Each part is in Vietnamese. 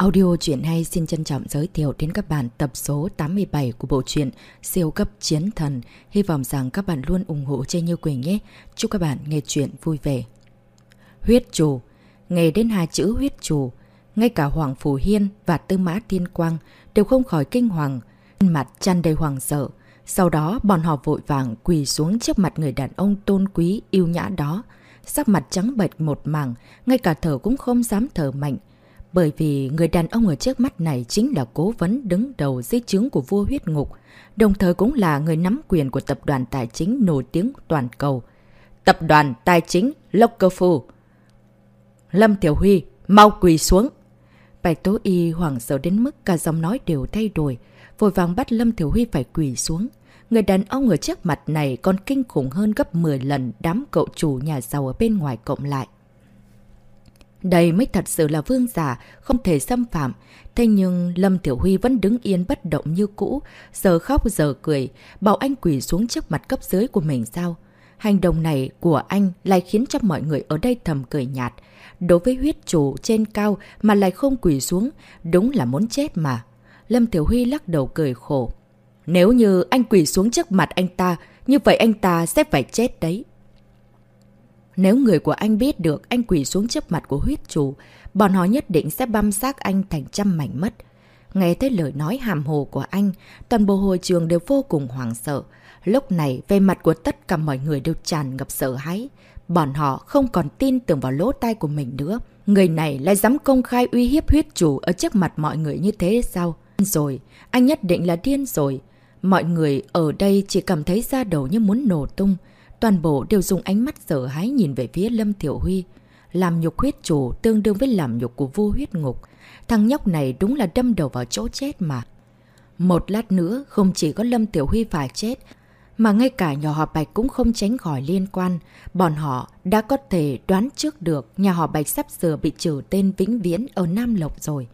Audio truyện hay xin trân trọng giới thiệu đến các bạn tập số 87 của bộ truyện Siêu cấp chiến thần. Hy vọng rằng các bạn luôn ủng hộ Chê Như Quỳnh nhé. Chúc các bạn nghe truyện vui vẻ. Huyết chủ Nghe đến hai chữ huyết chủ, ngay cả Hoàng Phủ Hiên và Tư Mã Thiên Quang đều không khỏi kinh hoàng, mặt chăn đầy hoàng sợ. Sau đó bọn họ vội vàng quỳ xuống trước mặt người đàn ông tôn quý yêu nhã đó. Sắc mặt trắng bệch một mảng, ngay cả thở cũng không dám thở mạnh. Bởi vì người đàn ông ở trước mắt này chính là cố vấn đứng đầu dưới chướng của vua huyết ngục, đồng thời cũng là người nắm quyền của tập đoàn tài chính nổi tiếng toàn cầu. Tập đoàn tài chính Lockerfu. Lâm Tiểu Huy, mau quỳ xuống. Bạch Tố Y hoảng sợ đến mức cả giọng nói đều thay đổi, vội vàng bắt Lâm Tiểu Huy phải quỳ xuống. Người đàn ông ở trước mặt này còn kinh khủng hơn gấp 10 lần đám cậu chủ nhà giàu ở bên ngoài cộng lại. Đây mới thật sự là vương giả, không thể xâm phạm. Thế nhưng Lâm Tiểu Huy vẫn đứng yên bất động như cũ, giờ khóc giờ cười, bảo anh quỳ xuống trước mặt cấp dưới của mình sao? Hành động này của anh lại khiến cho mọi người ở đây thầm cười nhạt. Đối với huyết chủ trên cao mà lại không quỳ xuống, đúng là muốn chết mà. Lâm Tiểu Huy lắc đầu cười khổ. Nếu như anh quỳ xuống trước mặt anh ta, như vậy anh ta sẽ phải chết đấy. Nếu người của anh biết được anh quỳ xuống trước mặt của huyết chủ, bọn họ nhất định sẽ băm xác anh thành trăm mảnh mất. Nghe thấy lời nói hàm hồ của anh, toàn bộ hội trường đều vô cùng hoảng sợ. Lúc này, về mặt của tất cả mọi người đều tràn ngập sợ hãi. Bọn họ không còn tin tưởng vào lỗ tai của mình nữa. Người này lại dám công khai uy hiếp huyết chủ ở trước mặt mọi người như thế sao? Rồi, anh nhất định là điên rồi. Mọi người ở đây chỉ cảm thấy da đầu như muốn nổ tung. Toàn bộ đều dùng ánh mắt sợ hãi nhìn về phía Lâm Thiểu Huy. Làm nhục huyết chủ tương đương với làm nhục của vua huyết ngục. Thằng nhóc này đúng là đâm đầu vào chỗ chết mà. Một lát nữa không chỉ có Lâm Tiểu Huy phải chết, mà ngay cả nhỏ họ Bạch cũng không tránh khỏi liên quan. Bọn họ đã có thể đoán trước được nhà họ Bạch sắp sửa bị trừ tên vĩnh viễn ở Nam Lộc rồi.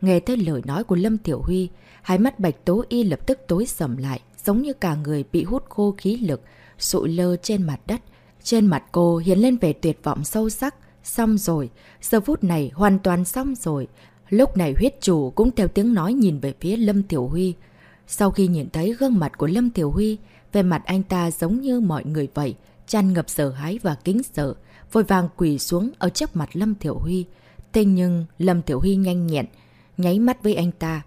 Nghe thấy lời nói của Lâm Tiểu Huy, hai mắt Bạch Tố Y lập tức tối sầm lại, giống như cả người bị hút khô khí lực, sụi lơ trên mặt đất. Trên mặt cô hiến lên vẻ tuyệt vọng sâu sắc. Xong rồi, giờ phút này hoàn toàn xong rồi. Lúc này huyết chủ cũng theo tiếng nói nhìn về phía Lâm Tiểu Huy. Sau khi nhìn thấy gương mặt của Lâm Tiểu Huy, về mặt anh ta giống như mọi người vậy, chăn ngập sợ hãi và kính sợ, vội vàng quỳ xuống ở trước mặt Lâm Tiểu Huy. Thế nhưng Lâm Tiểu Huy nhanh nhẹn, nháy mắt với anh ta.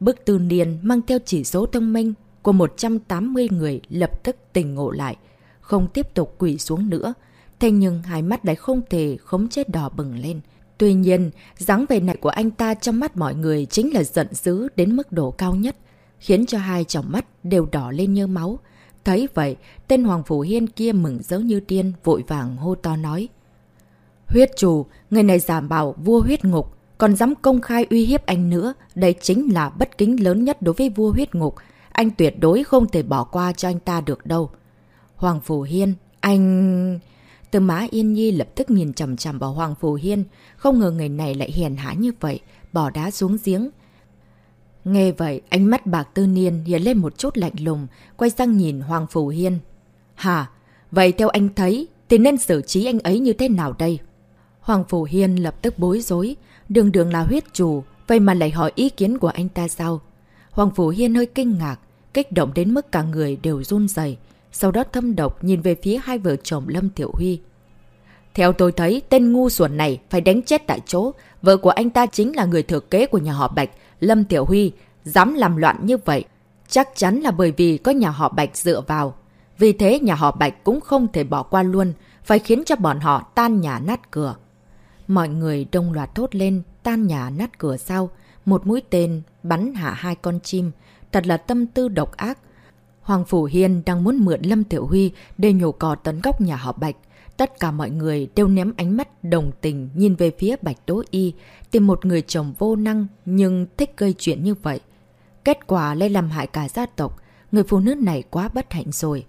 Bức tư niên mang theo chỉ số thông minh của 180 người lập tức tỉnh ngộ lại, không tiếp tục quỷ xuống nữa. Thế nhưng hai mắt lại không thể khống chết đỏ bừng lên. Tuy nhiên, dáng vẻ này của anh ta trong mắt mọi người chính là giận dữ đến mức độ cao nhất, khiến cho hai tròng mắt đều đỏ lên như máu. Thấy vậy, tên Hoàng Phủ Hiên kia mừng rỡ như tiên, vội vàng hô to nói. Huyết chủ, người này giả bảo vua huyết ngục, còn dám công khai uy hiếp anh nữa, đây chính là bất kính lớn nhất đối với vua huyết ngục. Anh tuyệt đối không thể bỏ qua cho anh ta được đâu. Hoàng Phù Hiên, anh... Từ má Yên Nhi lập tức nhìn chầm chầm vào Hoàng Phù Hiên, không ngờ người này lại hiền hã như vậy, bỏ đá xuống giếng. Nghe vậy, ánh mắt bạc tư niên hiện lên một chút lạnh lùng, quay sang nhìn Hoàng Phù Hiên. Hả? Vậy theo anh thấy, thì nên xử trí anh ấy như thế nào đây? Hoàng Phù Hiên lập tức bối rối, đường đường là huyết chủ, vậy mà lại hỏi ý kiến của anh ta sao? Hoàng Phủ Hiên hơi kinh ngạc, kích động đến mức cả người đều run dày. Sau đó thâm độc nhìn về phía hai vợ chồng Lâm Tiểu Huy. Theo tôi thấy, tên ngu xuẩn này phải đánh chết tại chỗ. Vợ của anh ta chính là người thừa kế của nhà họ Bạch, Lâm Tiểu Huy. Dám làm loạn như vậy. Chắc chắn là bởi vì có nhà họ Bạch dựa vào. Vì thế nhà họ Bạch cũng không thể bỏ qua luôn, phải khiến cho bọn họ tan nhà nát cửa. Mọi người đông loạt thốt lên, tan nhà nát cửa sao? Một mũi tên bắn hạ hai con chim, thật là tâm tư độc ác. Hoàng Phủ Hiên đang muốn mượn Lâm Tiểu Huy để nhổ cò tấn góc nhà họ Bạch. Tất cả mọi người đều ném ánh mắt đồng tình nhìn về phía Bạch Tố Y, tìm một người chồng vô năng nhưng thích gây chuyện như vậy. Kết quả lại làm hại cả gia tộc, người phụ nữ này quá bất hạnh rồi.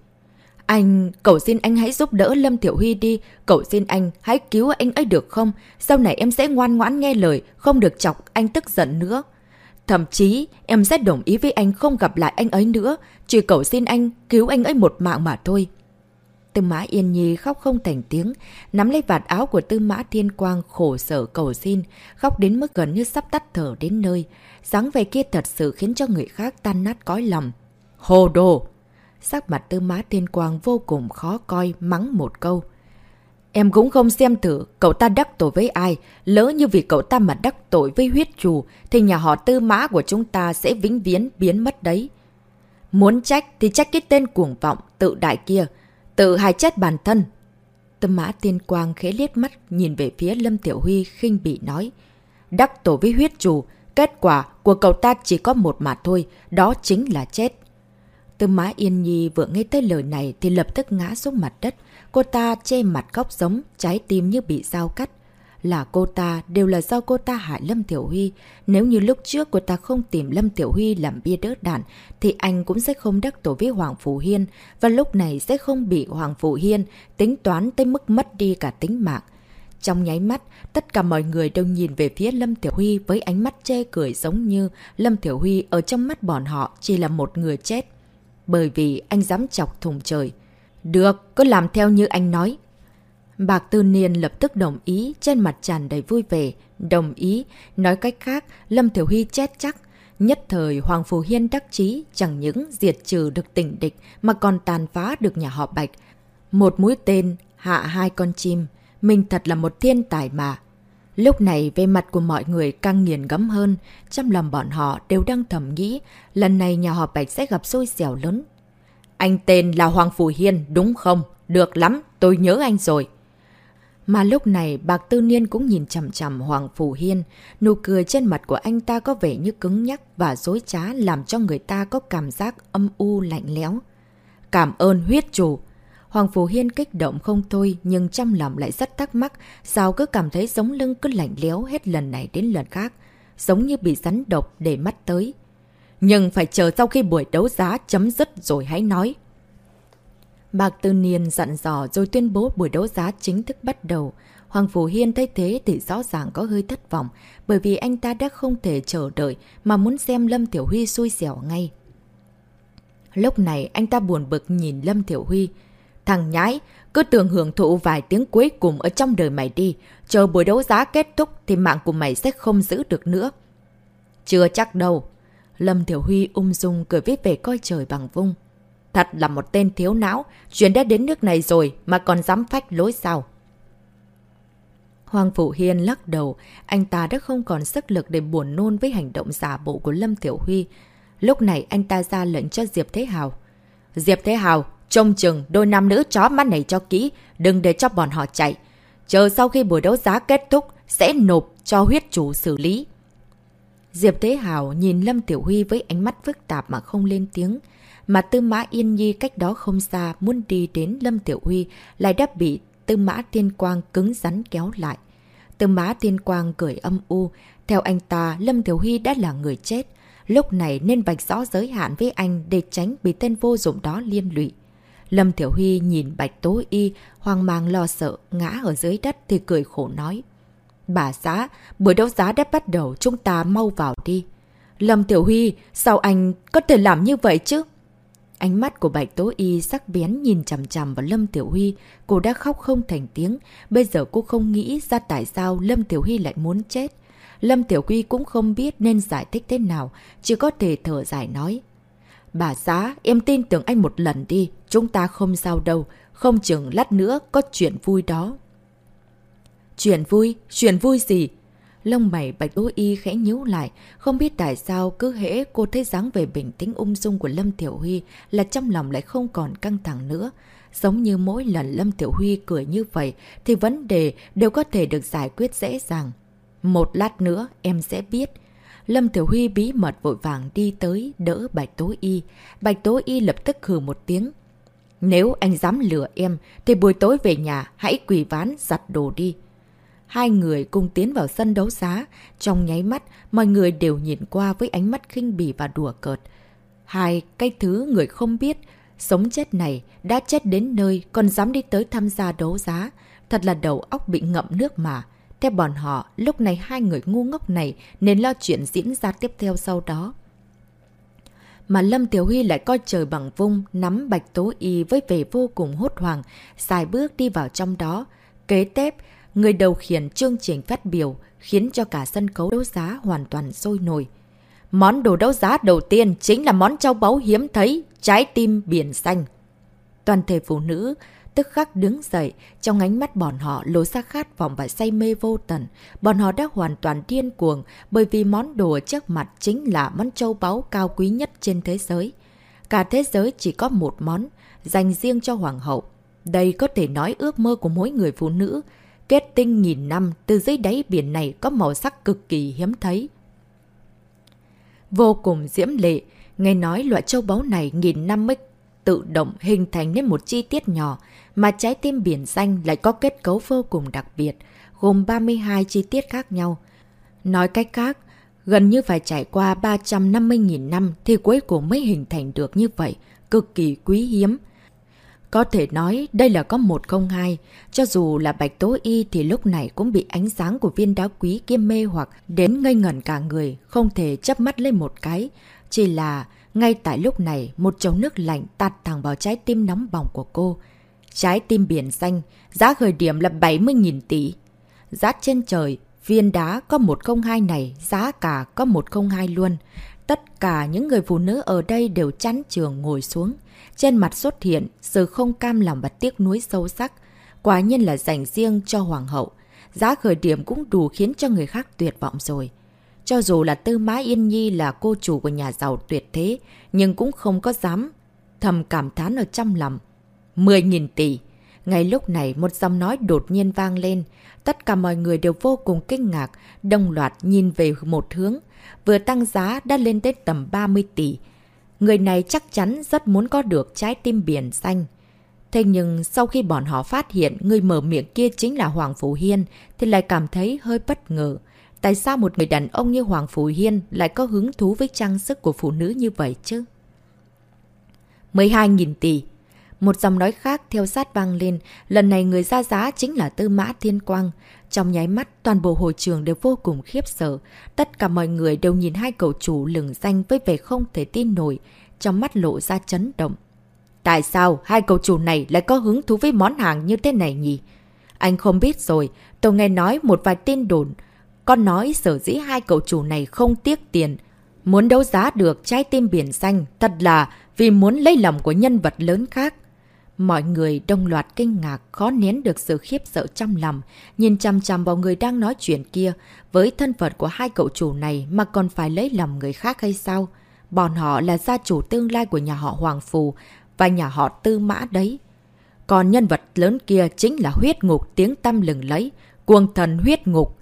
Anh, cậu xin anh hãy giúp đỡ Lâm Tiểu Huy đi, cậu xin anh hãy cứu anh ấy được không? Sau này em sẽ ngoan ngoãn nghe lời, không được chọc anh tức giận nữa. Thậm chí, em sẽ đồng ý với anh không gặp lại anh ấy nữa, chỉ cậu xin anh cứu anh ấy một mạng mà thôi. Tư Mã Yên Nhi khóc không thành tiếng, nắm lấy vạt áo của Tư Mã Thiên Quang khổ sở cầu xin, khóc đến mức gần như sắp tắt thở đến nơi. dáng vẻ kia thật sự khiến cho người khác tan nát cõi lòng. Hồ đồ! Sắc mặt Tư Mã Thiên Quang vô cùng khó coi, mắng một câu. Em cũng không xem thử cậu ta đắc tội với ai, lỡ như vì cậu ta mà đắc tội với huyết chủ thì nhà họ Tư Mã của chúng ta sẽ vĩnh viễn biến mất đấy. Muốn trách thì trách cái tên cuồng vọng, tự đại kia. Tự hại chết bản thân. Tâm mã tiên quang khẽ liếc mắt nhìn về phía Lâm Tiểu Huy khinh bị nói. Đắc tội với huyết chủ, kết quả của cậu ta chỉ có một mà thôi, đó chính là chết. Tư mã Yên Nhi vừa nghe tới lời này thì lập tức ngã xuống mặt đất. Cô ta che mặt khóc giống, trái tim như bị dao cắt là cô ta đều là do cô ta hại Lâm Tiểu Huy. Nếu như lúc trước cô ta không tìm Lâm Tiểu Huy làm bia đỡ đạn, thì anh cũng sẽ không đắc tổ với Hoàng Phủ Hiên, và lúc này sẽ không bị Hoàng Phủ Hiên tính toán tới mức mất đi cả tính mạng. Trong nháy mắt, tất cả mọi người đều nhìn về phía Lâm Tiểu Huy với ánh mắt chê cười giống như Lâm Tiểu Huy ở trong mắt bọn họ chỉ là một người chết. Bởi vì anh dám chọc thùng trời. Được, cứ làm theo như anh nói. Bạc Tư Niên lập tức đồng ý, trên mặt tràn đầy vui vẻ. Đồng ý, nói cách khác, Lâm Thiểu Huy chết chắc. Nhất thời Hoàng Phù Hiên đắc chí chẳng những diệt trừ được tỉnh địch mà còn tàn phá được nhà họ Bạch. Một mũi tên, hạ hai con chim. Mình thật là một thiên tài mà. Lúc này về mặt của mọi người càng nghiền ngẫm hơn, trong lòng bọn họ đều đang thầm nghĩ lần này nhà họ Bạch sẽ gặp xui xẻo lớn. Anh tên là Hoàng Phù Hiên đúng không? Được lắm, tôi nhớ anh rồi. Mà lúc này bạc tư niên cũng nhìn chầm chầm Hoàng Phủ Hiên, nụ cười trên mặt của anh ta có vẻ như cứng nhắc và dối trá làm cho người ta có cảm giác âm u lạnh lẽo. Cảm ơn huyết chủ! Hoàng Phú Hiên kích động không thôi nhưng trong lòng lại rất thắc mắc sao cứ cảm thấy giống lưng cứ lạnh léo hết lần này đến lần khác, giống như bị rắn độc để mắt tới. Nhưng phải chờ sau khi buổi đấu giá chấm dứt rồi hãy nói. Bạc Tư Niên dặn dò rồi tuyên bố buổi đấu giá chính thức bắt đầu. Hoàng Phủ Hiên thấy thế thì rõ ràng có hơi thất vọng, bởi vì anh ta đã không thể chờ đợi mà muốn xem Lâm Tiểu Huy xui xẻo ngay. Lúc này anh ta buồn bực nhìn Lâm Tiểu Huy. Thằng nhãi cứ tưởng hưởng thụ vài tiếng cuối cùng ở trong đời mày đi, chờ buổi đấu giá kết thúc thì mạng của mày sẽ không giữ được nữa. Chưa chắc đâu. Lâm Tiểu Huy ung dung cười viết về coi trời bằng vung. Thật là một tên thiếu não, chuyện đã đến nước này rồi mà còn dám phách lối sao. Hoàng Phủ Hiên lắc đầu, anh ta đã không còn sức lực để buồn nôn với hành động giả bộ của Lâm Tiểu Huy. Lúc này anh ta ra lệnh cho Diệp Thế Hào. Diệp Thế Hào, trông chừng đôi nam nữ chó mắt này cho kỹ, đừng để cho bọn họ chạy. Chờ sau khi buổi đấu giá kết thúc, sẽ nộp cho huyết chủ xử lý. Diệp Thế Hào nhìn Lâm Tiểu Huy với ánh mắt phức tạp mà không lên tiếng. Mà Tư Mã Yên Nhi cách đó không xa muốn đi đến Lâm Tiểu Huy lại đã bị Tư Mã Tiên Quang cứng rắn kéo lại. Tư Mã Tiên Quang cười âm u. Theo anh ta, Lâm Tiểu Huy đã là người chết. Lúc này nên vạch rõ giới hạn với anh để tránh bị tên vô dụng đó liên lụy. Lâm Tiểu Huy nhìn Bạch Tố Y, hoang mang lo sợ, ngã ở dưới đất thì cười khổ nói. Bà xã, buổi đấu giá đã bắt đầu, chúng ta mau vào đi. Lâm Tiểu Huy, sao anh có thể làm như vậy chứ? Ánh mắt của Bạch Tố Y sắc bén nhìn chằm chằm vào Lâm Tiểu Huy. Cô đã khóc không thành tiếng. Bây giờ cô không nghĩ ra tại sao Lâm Tiểu Huy lại muốn chết. Lâm Tiểu Huy cũng không biết nên giải thích thế nào. Chỉ có thể thở dài nói. Bà xã, em tin tưởng anh một lần đi. Chúng ta không sao đâu. Không chừng lát nữa có chuyện vui đó. Chuyện vui? Chuyện vui gì? Lông mày bạch tố y khẽ nhíu lại, không biết tại sao cứ hễ cô thấy dáng về bình tĩnh ung dung của Lâm Tiểu Huy là trong lòng lại không còn căng thẳng nữa. Giống như mỗi lần Lâm Tiểu Huy cười như vậy thì vấn đề đều có thể được giải quyết dễ dàng. Một lát nữa em sẽ biết. Lâm Tiểu Huy bí mật vội vàng đi tới đỡ Bạch Tố Y. Bạch Tố Y lập tức hừ một tiếng. Nếu anh dám lừa em thì buổi tối về nhà hãy quỳ ván giặt đồ đi. Hai người cùng tiến vào sân đấu giá. Trong nháy mắt, mọi người đều nhìn qua với ánh mắt khinh bỉ và đùa cợt. Hai cái thứ người không biết, sống chết này đã chết đến nơi còn dám đi tới tham gia đấu giá. Thật là đầu óc bị ngậm nước mà. Theo bọn họ, lúc này hai người ngu ngốc này nên lo chuyện diễn ra tiếp theo sau đó. mà Lâm Tiểu Huy lại coi trời bằng vung, nắm bạch tố y với vẻ vô cùng hốt hoảng, xài bước đi vào trong đó. Kế tiếp, người đầu khiển chương trình phát biểu, khiến cho cả sân khấu đấu giá hoàn toàn sôi nổi. Món đồ đấu giá đầu tiên chính là món châu báu hiếm thấy, trái tim biển xanh. Toàn thể phụ nữ tức khắc đứng dậy, trong ánh mắt bọn họ lối ra khát vọng và say mê vô tận. Bọn họ đã hoàn toàn điên cuồng bởi vì món đồ trước mặt chính là món châu báu cao quý nhất trên thế giới. Cả thế giới chỉ có một món, dành riêng cho hoàng hậu. Đây có thể nói ước mơ của mỗi người phụ nữ. Kết tinh nghìn năm từ dưới đáy biển này có màu sắc cực kỳ hiếm thấy. Vô cùng diễm lệ, nghe nói loại châu báu này nghìn năm mới tự động hình thành nên một chi tiết nhỏ, mà trái tim biển xanh lại có kết cấu vô cùng đặc biệt, gồm 32 chi tiết khác nhau. Nói cách khác, gần như phải trải qua 350.000 năm thì cuối cùng mới hình thành được như vậy, cực kỳ quý hiếm. Có thể nói đây là có 102, cho dù là bạch tố y thì lúc này cũng bị ánh sáng của viên đá quý kiêm mê hoặc đến ngây ngẩn cả người, không thể chấp mắt lên một cái. Chỉ là ngay tại lúc này một chậu nước lạnh tạt thẳng vào trái tim nóng bỏng của cô. Trái tim biển xanh, giá khởi điểm là 70.000 tỷ. Giá trên trời, viên đá có 102 này, giá cả có 102 luôn. Tất cả những người phụ nữ ở đây đều chắn trường ngồi xuống. Trên mặt xuất hiện sự không cam lòng và tiếc nuối sâu sắc. Quả nhiên là dành riêng cho hoàng hậu. Giá khởi điểm cũng đủ khiến cho người khác tuyệt vọng rồi. Cho dù là Tư Mã Yên Nhi là cô chủ của nhà giàu tuyệt thế, nhưng cũng không có dám thầm cảm thán ở trong lòng. 10.000 tỷ. Ngay lúc này một giọng nói đột nhiên vang lên. Tất cả mọi người đều vô cùng kinh ngạc, đồng loạt nhìn về một hướng. Vừa tăng giá đã lên tới tầm 30 tỷ. Người này chắc chắn rất muốn có được trái tim biển xanh. Thế nhưng sau khi bọn họ phát hiện người mở miệng kia chính là Hoàng Phủ Hiên thì lại cảm thấy hơi bất ngờ. Tại sao một người đàn ông như Hoàng Phủ Hiên lại có hứng thú với trang sức của phụ nữ như vậy chứ? 12.000 tỷ một dòng nói khác theo sát vang lên, lần này người ra giá chính là Tư Mã Thiên Quang. Trong nháy mắt, toàn bộ hội trường đều vô cùng khiếp sợ. Tất cả mọi người đều nhìn hai cậu chủ lừng danh với vẻ không thể tin nổi, trong mắt lộ ra chấn động. Tại sao hai cậu chủ này lại có hứng thú với món hàng như thế này nhỉ? Anh không biết rồi, tôi nghe nói một vài tin đồn. Con nói sở dĩ hai cậu chủ này không tiếc tiền. Muốn đấu giá được trái tim biển xanh, thật là vì muốn lấy lòng của nhân vật lớn khác. Mọi người đông loạt kinh ngạc, khó nén được sự khiếp sợ trong lòng, nhìn chăm chăm vào người đang nói chuyện kia, với thân phận của hai cậu chủ này mà còn phải lấy lòng người khác hay sao? Bọn họ là gia chủ tương lai của nhà họ Hoàng Phù và nhà họ Tư Mã đấy. Còn nhân vật lớn kia chính là huyết ngục tiếng tâm lừng lấy, cuồng thần huyết ngục.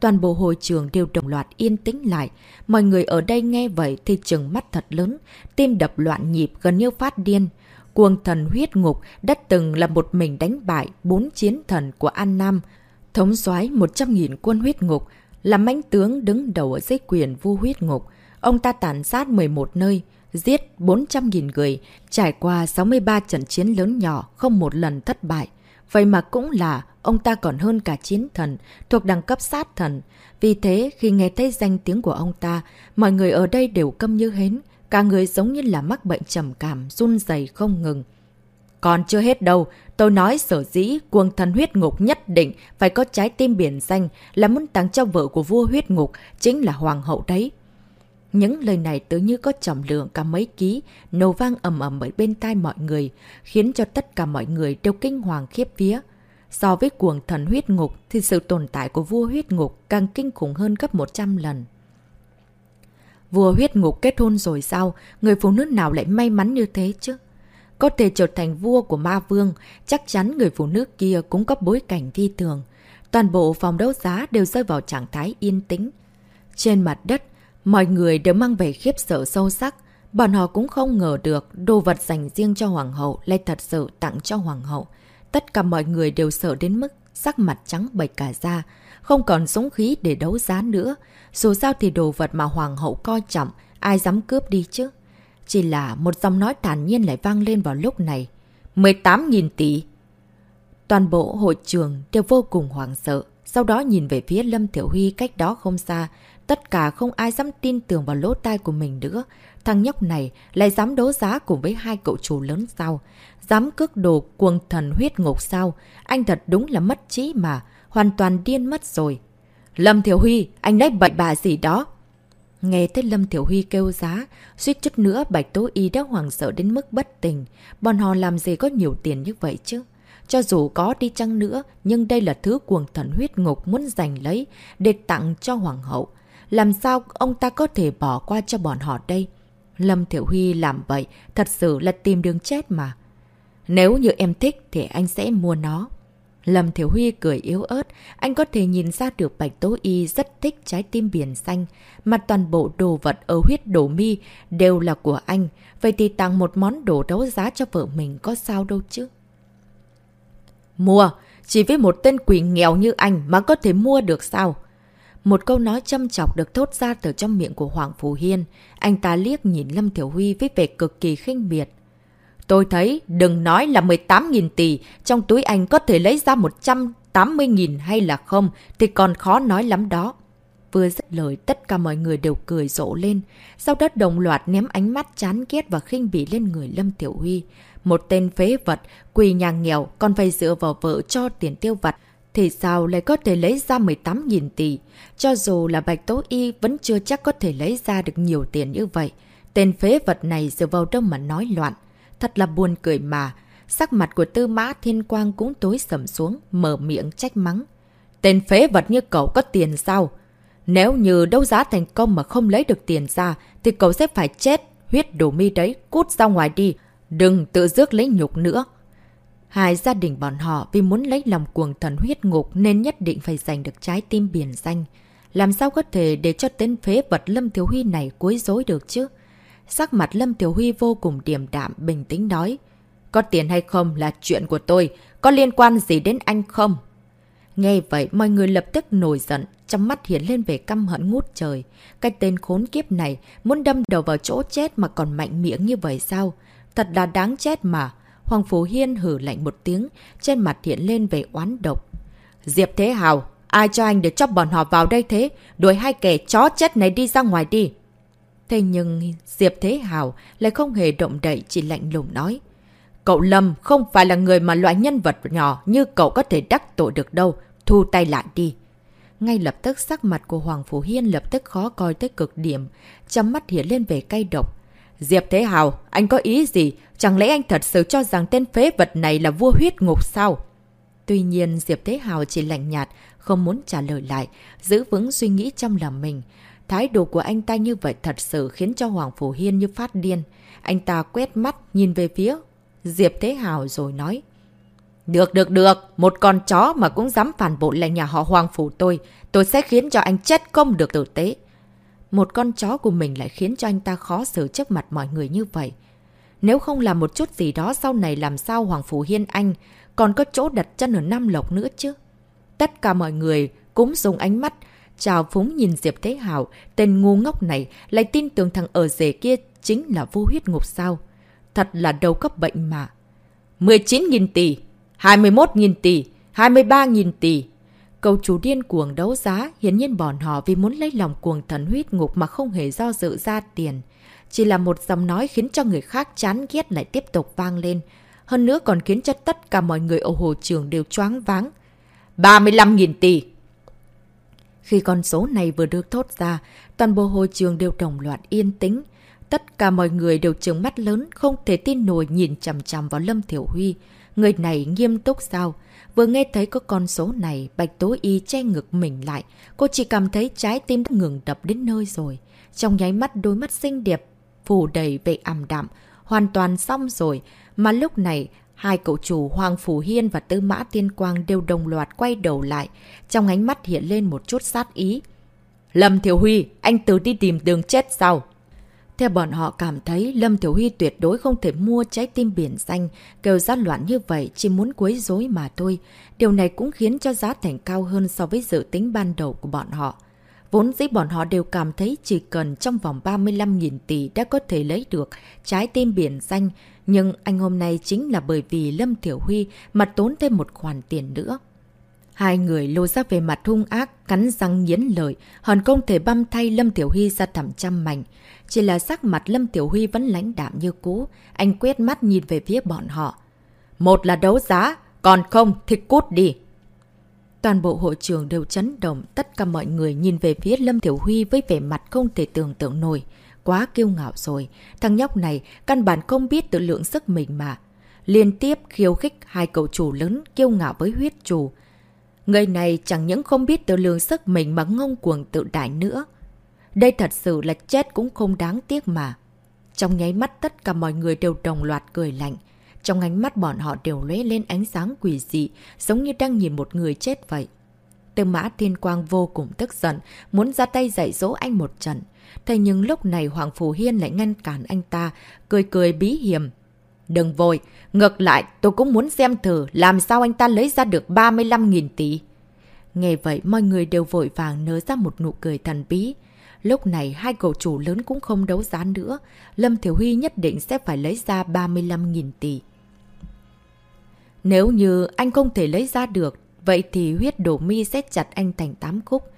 Toàn bộ hội trường đều đồng loạt yên tĩnh lại. Mọi người ở đây nghe vậy thì chừng mắt thật lớn, tim đập loạn nhịp gần như phát điên. Cuồng thần huyết ngục đã từng là một mình đánh bại bốn chiến thần của An Nam, thống soái 100.000 quân huyết ngục, là mãnh tướng đứng đầu ở dưới quyền vu huyết ngục. Ông ta tàn sát 11 nơi, giết 400.000 người, trải qua 63 trận chiến lớn nhỏ, không một lần thất bại. Vậy mà cũng là ông ta còn hơn cả chiến thần, thuộc đẳng cấp sát thần. Vì thế, khi nghe thấy danh tiếng của ông ta, mọi người ở đây đều câm như hến, Cả người giống như là mắc bệnh trầm cảm, run dày không ngừng. Còn chưa hết đâu, tôi nói sở dĩ cuồng thần huyết ngục nhất định phải có trái tim biển xanh là muốn tặng cho vợ của vua huyết ngục, chính là hoàng hậu đấy. Những lời này tự như có trọng lượng cả mấy ký, nổ vang ầm ầm ở bên tai mọi người, khiến cho tất cả mọi người đều kinh hoàng khiếp vía. So với cuồng thần huyết ngục thì sự tồn tại của vua huyết ngục càng kinh khủng hơn gấp 100 lần. Vua huyết ngục kết hôn rồi sao? Người phụ nữ nào lại may mắn như thế chứ? Có thể trở thành vua của ma vương, chắc chắn người phụ nữ kia cũng có bối cảnh thi thường. Toàn bộ phòng đấu giá đều rơi vào trạng thái yên tĩnh. Trên mặt đất, mọi người đều mang về khiếp sợ sâu sắc. Bọn họ cũng không ngờ được đồ vật dành riêng cho hoàng hậu lại thật sự tặng cho hoàng hậu. Tất cả mọi người đều sợ đến mức sắc mặt trắng bệch cả da, không còn súng khí để đấu giá nữa. Dù sao thì đồ vật mà hoàng hậu coi trọng, ai dám cướp đi chứ? Chỉ là một giọng nói thản nhiên lại vang lên vào lúc này. 18.000 tỷ! Toàn bộ hội trường đều vô cùng hoảng sợ. Sau đó nhìn về phía Lâm Tiểu Huy cách đó không xa, Tất cả không ai dám tin tưởng vào lỗ tai của mình nữa. Thằng nhóc này lại dám đấu giá cùng với hai cậu chủ lớn sao? Dám cước đồ cuồng thần huyết ngục sao? Anh thật đúng là mất trí mà. Hoàn toàn điên mất rồi. Lâm Thiểu Huy, anh nói bậy bạ gì đó? Nghe thấy Lâm Thiểu Huy kêu giá, suýt chút nữa Bạch Tố Y đã hoàng sợ đến mức bất tình. Bọn họ làm gì có nhiều tiền như vậy chứ? Cho dù có đi chăng nữa, nhưng đây là thứ cuồng thần huyết ngục muốn giành lấy để tặng cho hoàng hậu. Làm sao ông ta có thể bỏ qua cho bọn họ đây? Lâm Thiểu Huy làm vậy, thật sự là tìm đường chết mà. Nếu như em thích thì anh sẽ mua nó. Lâm Thiểu Huy cười yếu ớt, anh có thể nhìn ra được Bạch Tố Y rất thích trái tim biển xanh, mà toàn bộ đồ vật ở huyết đổ mi đều là của anh, vậy thì tặng một món đồ đấu giá cho vợ mình có sao đâu chứ. Mua, chỉ với một tên quỷ nghèo như anh mà có thể mua được sao? Một câu nói châm chọc được thốt ra từ trong miệng của Hoàng Phù Hiên. Anh ta liếc nhìn Lâm Thiểu Huy với vẻ cực kỳ khinh miệt. Tôi thấy, đừng nói là 18.000 tỷ, trong túi anh có thể lấy ra 180.000 hay là không, thì còn khó nói lắm đó. Vừa dứt lời, tất cả mọi người đều cười rộ lên. Sau đó đồng loạt ném ánh mắt chán ghét và khinh bỉ lên người Lâm Tiểu Huy. Một tên phế vật, quỳ nhà nghèo, còn phải dựa vào vợ cho tiền tiêu vặt. Thì sao lại có thể lấy ra 18.000 tỷ? Cho dù là Bạch Tố Y vẫn chưa chắc có thể lấy ra được nhiều tiền như vậy. Tên phế vật này dựa vào đâu mà nói loạn. Thật là buồn cười mà. Sắc mặt của tư mã thiên quang cũng tối sầm xuống, mở miệng trách mắng. Tên phế vật như cậu có tiền sao? Nếu như đấu giá thành công mà không lấy được tiền ra, thì cậu sẽ phải chết. Huyết đổ mi đấy, cút ra ngoài đi. Đừng tự dước lấy nhục nữa. Hai gia đình bọn họ vì muốn lấy lòng cuồng thần huyết ngục nên nhất định phải giành được trái tim biển danh. Làm sao có thể để cho tên phế vật Lâm Thiếu Huy này cuối dối được chứ? Sắc mặt Lâm Tiểu Huy vô cùng điềm đạm, bình tĩnh nói. Có tiền hay không là chuyện của tôi, có liên quan gì đến anh không? Nghe vậy, mọi người lập tức nổi giận, trong mắt hiện lên về căm hận ngút trời. Cái tên khốn kiếp này muốn đâm đầu vào chỗ chết mà còn mạnh miệng như vậy sao? Thật là đáng chết mà. Hoàng Phú Hiên hử lạnh một tiếng, trên mặt hiện lên về oán độc. Diệp Thế Hào, ai cho anh để cho bọn họ vào đây thế? Đuổi hai kẻ chó chết này đi ra ngoài đi. Thế nhưng Diệp Thế Hào lại không hề động đậy chỉ lạnh lùng nói. Cậu Lâm không phải là người mà loại nhân vật nhỏ như cậu có thể đắc tội được đâu. Thu tay lại đi. Ngay lập tức sắc mặt của Hoàng Phủ Hiên lập tức khó coi tới cực điểm. Trong mắt hiện lên về cay độc. Diệp Thế Hào, anh có ý gì? Chẳng lẽ anh thật sự cho rằng tên phế vật này là vua huyết ngục sao? Tuy nhiên Diệp Thế Hào chỉ lạnh nhạt, không muốn trả lời lại, giữ vững suy nghĩ trong lòng mình. Thái độ của anh ta như vậy thật sự khiến cho Hoàng Phủ Hiên như phát điên. Anh ta quét mắt nhìn về phía Diệp Thế Hào rồi nói. Được, được, được. Một con chó mà cũng dám phản bội lại nhà họ Hoàng Phủ tôi. Tôi sẽ khiến cho anh chết không được tử tế. Một con chó của mình lại khiến cho anh ta khó xử trước mặt mọi người như vậy. Nếu không làm một chút gì đó sau này làm sao Hoàng Phủ Hiên Anh còn có chỗ đặt chân ở Nam Lộc nữa chứ? Tất cả mọi người cũng dùng ánh mắt chào phúng nhìn Diệp Thế Hảo, tên ngu ngốc này lại tin tưởng thằng ở rể kia chính là vô huyết ngục sao. Thật là đầu cấp bệnh mà. 19.000 tỷ, 21.000 tỷ, 23.000 tỷ. Cầu chủ điên cuồng đấu giá, hiển nhiên bọn họ vì muốn lấy lòng cuồng thần huyết ngục mà không hề do dự ra tiền. Chỉ là một dòng nói khiến cho người khác chán ghét lại tiếp tục vang lên. Hơn nữa còn khiến cho tất cả mọi người ở hồ trường đều choáng váng. 35.000 tỷ! Khi con số này vừa được thốt ra, toàn bộ hội trường đều đồng loạt yên tĩnh. Tất cả mọi người đều trừng mắt lớn, không thể tin nổi nhìn chằm chằm vào Lâm Thiểu Huy. Người này nghiêm túc sao? Vừa nghe thấy có con số này, Bạch Tố Y che ngực mình lại. Cô chỉ cảm thấy trái tim ngừng đập đến nơi rồi. Trong nháy mắt đôi mắt xinh đẹp, phủ đầy về ảm đạm, hoàn toàn xong rồi. Mà lúc này, hai cậu chủ Hoàng Phủ Hiên và Tư Mã Tiên Quang đều đồng loạt quay đầu lại. Trong ánh mắt hiện lên một chút sát ý. Lâm Thiểu Huy, anh tự đi tìm đường chết sao? Theo bọn họ cảm thấy Lâm Thiểu Huy tuyệt đối không thể mua trái tim biển xanh, kêu giá loạn như vậy chỉ muốn quấy rối mà thôi. Điều này cũng khiến cho giá thành cao hơn so với dự tính ban đầu của bọn họ. Vốn dĩ bọn họ đều cảm thấy chỉ cần trong vòng 35.000 tỷ đã có thể lấy được trái tim biển xanh, nhưng anh hôm nay chính là bởi vì Lâm Thiểu Huy mà tốn thêm một khoản tiền nữa. Hai người lô ra về mặt hung ác, cắn răng nghiến lợi, hòn công thể băm thay Lâm Tiểu Huy ra thẳm trăm mảnh. Chỉ là sắc mặt Lâm Tiểu Huy vẫn lãnh đạm như cũ, anh quét mắt nhìn về phía bọn họ. Một là đấu giá, còn không thì cút đi. Toàn bộ hội trường đều chấn động, tất cả mọi người nhìn về phía Lâm Tiểu Huy với vẻ mặt không thể tưởng tượng nổi. Quá kiêu ngạo rồi, thằng nhóc này căn bản không biết tự lượng sức mình mà. Liên tiếp khiêu khích hai cậu chủ lớn kiêu ngạo với huyết chủ. Người này chẳng những không biết tự lượng sức mình mà ngông cuồng tự đại nữa. Đây thật sự là chết cũng không đáng tiếc mà. Trong nháy mắt tất cả mọi người đều đồng loạt cười lạnh. Trong ánh mắt bọn họ đều lóe lên ánh sáng quỷ dị, giống như đang nhìn một người chết vậy. Tư mã thiên quang vô cùng tức giận, muốn ra tay dạy dỗ anh một trận. Thế nhưng lúc này Hoàng Phủ Hiên lại ngăn cản anh ta, cười cười bí hiểm. Đừng vội, ngược lại tôi cũng muốn xem thử làm sao anh ta lấy ra được 35.000 tỷ. Nghe vậy mọi người đều vội vàng nớ ra một nụ cười thần bí. Lúc này hai cầu chủ lớn cũng không đấu giá nữa, Lâm Thiểu Huy nhất định sẽ phải lấy ra 35.000 tỷ. Nếu như anh không thể lấy ra được, vậy thì huyết đổ mi sẽ chặt anh thành tám khúc.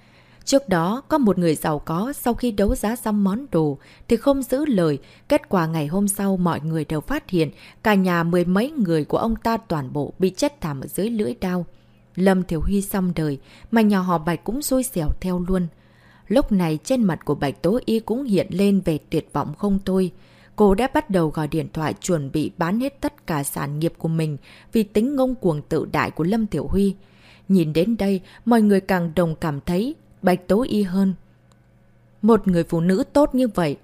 Trước đó, có một người giàu có sau khi đấu giá xong món đồ thì không giữ lời. Kết quả ngày hôm sau mọi người đều phát hiện cả nhà mười mấy người của ông ta toàn bộ bị chết thảm ở dưới lưỡi đao. Lâm Thiểu Huy xong đời, mà nhà họ Bạch cũng xui xẻo theo luôn. Lúc này trên mặt của Bạch Tố Y cũng hiện lên về tuyệt vọng không thôi. Cô đã bắt đầu gọi điện thoại chuẩn bị bán hết tất cả sản nghiệp của mình vì tính ngông cuồng tự đại của Lâm Tiểu Huy. Nhìn đến đây, mọi người càng đồng cảm thấy Bạch Tố Y hơn. Một người phụ nữ tốt như vậy.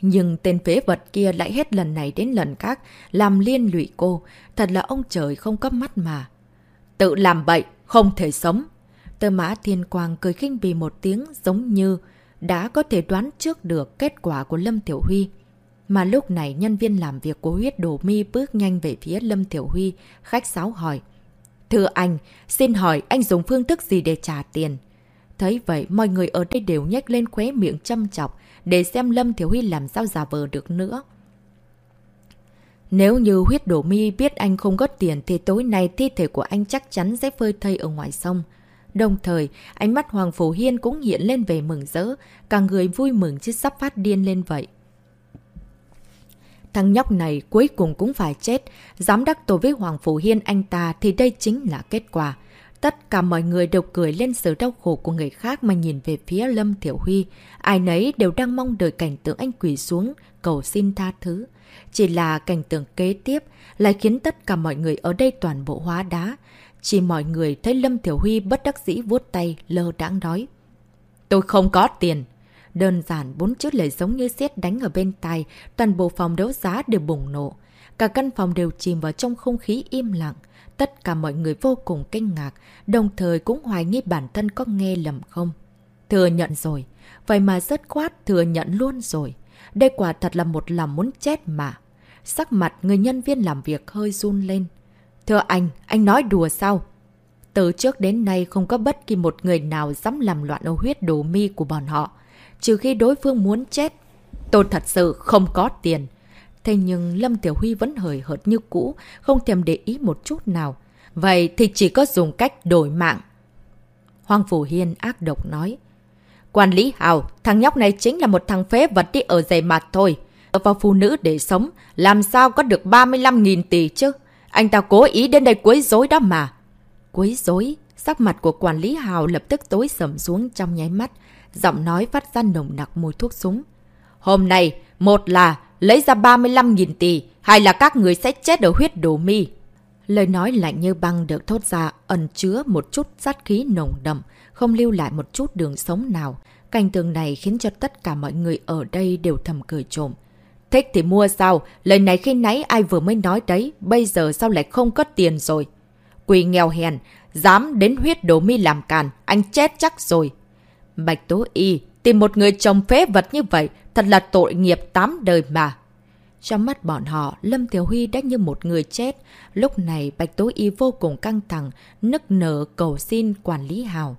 Nhưng tên phế vật kia lại hết lần này đến lần khác, làm liên lụy cô. Thật là ông trời không cấp mắt mà. Tự làm bậy, không thể sống. Tơ mã thiên quang cười khinh bì một tiếng giống như đã có thể đoán trước được kết quả của Lâm Tiểu Huy. Mà lúc này nhân viên làm việc của huyết đồ mi bước nhanh về phía Lâm Tiểu Huy, khách sáo hỏi. Thưa anh, xin hỏi anh dùng phương thức gì để trả tiền? Thấy vậy, mọi người ở đây đều nhét lên khóe miệng châm chọc để xem Lâm Thiếu Huy làm sao giả vờ được nữa. Nếu như huyết đổ mi biết anh không có tiền thì tối nay thi thể của anh chắc chắn sẽ phơi thây ở ngoài sông. Đồng thời, ánh mắt Hoàng Phổ Hiên cũng hiện lên về mừng rỡ, cả người vui mừng chứ sắp phát điên lên vậy. Thằng nhóc này cuối cùng cũng phải chết, dám đắc tội với Hoàng Phổ Hiên anh ta thì đây chính là kết quả. Tất cả mọi người đều cười lên sự đau khổ của người khác mà nhìn về phía Lâm Thiểu Huy. Ai nấy đều đang mong đợi cảnh tượng anh quỳ xuống, cầu xin tha thứ. Chỉ là cảnh tượng kế tiếp lại khiến tất cả mọi người ở đây toàn bộ hóa đá. Chỉ mọi người thấy Lâm Thiểu Huy bất đắc dĩ vuốt tay, lơ đãng nói. Tôi không có tiền. Đơn giản bốn chữ lời giống như xét đánh ở bên tai, toàn bộ phòng đấu giá đều bùng nổ. Cả căn phòng đều chìm vào trong không khí im lặng. Tất cả mọi người vô cùng kinh ngạc, đồng thời cũng hoài nghi bản thân có nghe lầm không. Thừa nhận rồi, vậy mà rất khoát thừa nhận luôn rồi. Đây quả thật là một lòng muốn chết mà. Sắc mặt người nhân viên làm việc hơi run lên. Thưa anh, anh nói đùa sao? Từ trước đến nay không có bất kỳ một người nào dám làm loạn ô huyết đồ mi của bọn họ. Trừ khi đối phương muốn chết. Tôi thật sự không có tiền. Thế nhưng Lâm Tiểu Huy vẫn hời hợt như cũ, không thèm để ý một chút nào. Vậy thì chỉ có dùng cách đổi mạng. Hoàng Phủ Hiên ác độc nói. Quản lý Hào, thằng nhóc này chính là một thằng phế vật đi ở dày mặt thôi. Ở vào phụ nữ để sống, làm sao có được 35.000 tỷ chứ? Anh ta cố ý đến đây quấy rối đó mà. Quấy rối? Sắc mặt của quản lý Hào lập tức tối sầm xuống trong nháy mắt. Giọng nói phát ra nồng nặc mùi thuốc súng. Hôm nay, một là lấy ra 35.000 tỷ, hay là các người sẽ chết ở huyết đồ mi. Lời nói lạnh như băng được thốt ra, ẩn chứa một chút sát khí nồng đậm, không lưu lại một chút đường sống nào. Cảnh tường này khiến cho tất cả mọi người ở đây đều thầm cười trộm. Thích thì mua sao? Lời này khi nãy ai vừa mới nói đấy, bây giờ sao lại không có tiền rồi? Quỳ nghèo hèn, dám đến huyết đồ mi làm càn, anh chết chắc rồi. Bạch Tố Y, tìm một người chồng phế vật như vậy, thật là tội nghiệp tám đời mà. Trong mắt bọn họ, Lâm thiếu Huy đã như một người chết. Lúc này Bạch Tố Y vô cùng căng thẳng, nức nở cầu xin quản lý Hào.